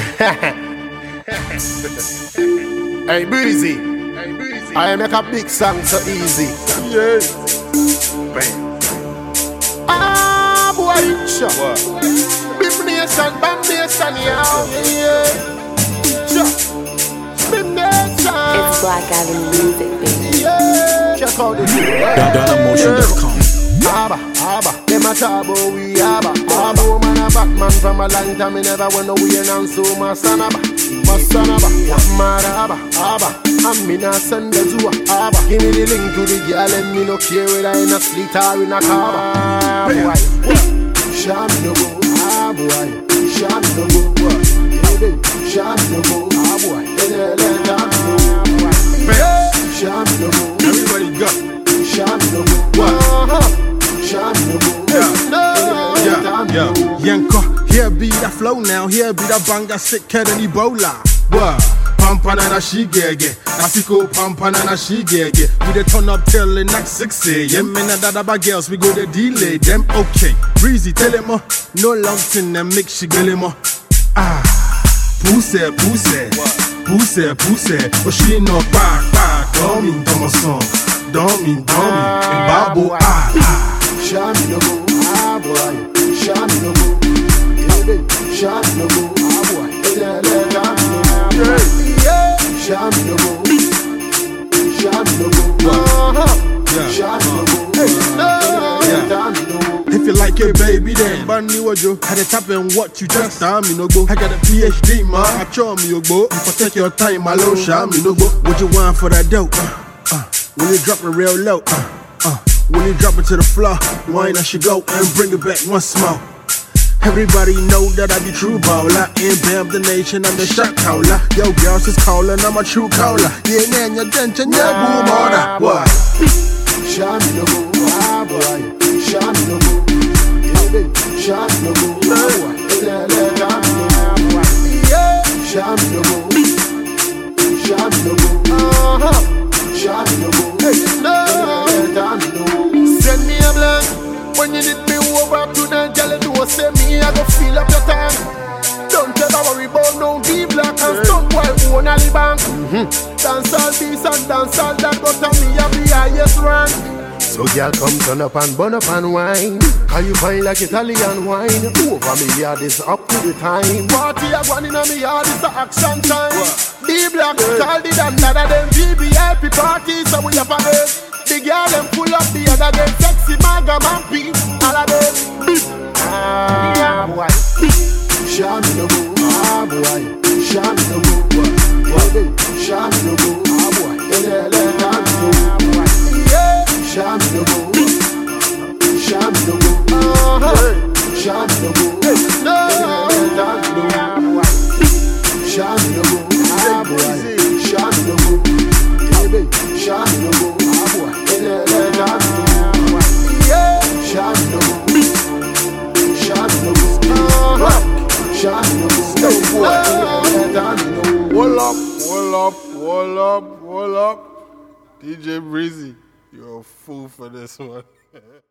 hey, Breezy. I make a big song so easy. Yeah. Bam. Ah, boy, sure. What? Big nation, bam nation, yeah. Yeah. Sure. Big nation. It's Black Avenue Music, baby. Yeah. Check out this. DonnaMotion.com. Abba, Abba, them a talk about we Abba Abba, a Batman from a long time Me never want no way and so my son Abba My son Abba, mad Abba, Abba And me not send the zoo Abba. Give me the link to the girl and me no care whether in a street or in a car Ah, boy, Sham no go, ah boy. Sham no go, that flow now. Here be that banga sick cat and Ebola. What? Pampanana she gege, Asiko pampanana she gege. We dey turn up till the next 6 a.m. And that other girls, we go to delay them. Okay, breezy, tell him more. No lumps in them, mix she gele more. Ah, pousse, pousse, pousse, pousse. Oh, she no back, back. Dummy, dumb song. Dummy, dummy. And babo, ah, ah. Sham no go, ah boy Sham no go, Sham Sham Sham. Sham. Sham If you like it, baby, then ban me what had it happen what you just time me no go. I got a PhD, man. I show me your go. If I take your time, my low show me no go. What you want for that dope? Uh, uh, when you drop it real low, uh, uh, when you drop it to the floor, wine I should go and bring it back once more. Everybody know that I be true baller. In Bam the nation, I'm the shot caller. Yo, girls is calling, I'm a true caller. Yeah, man, your attention, yeah, boom, order. What? Sham no go, ah boy. Sham no go, baby Sham no go, boy. Let it go Yeah, Sham no go Sham no go, uh-huh. Sham no go, no Send me a blank When you need me over to say me I go fill up your tank. Don't ever worry about no be black and stunt while own a bank. Mm-hmm. Dance all this and dance all that But to me I be highest rank. So girl come turn up and burn up and wine. Cause you fine like Italian wine. Over me yard is up to the time. Party a going in a me yard is the action time. The black call the dan dada them VVIP party So we have a head. The girl them full up the other them Sexy maga man P No go, wall up, wall up, wall up. DJ Breezy, you're a fool for this one.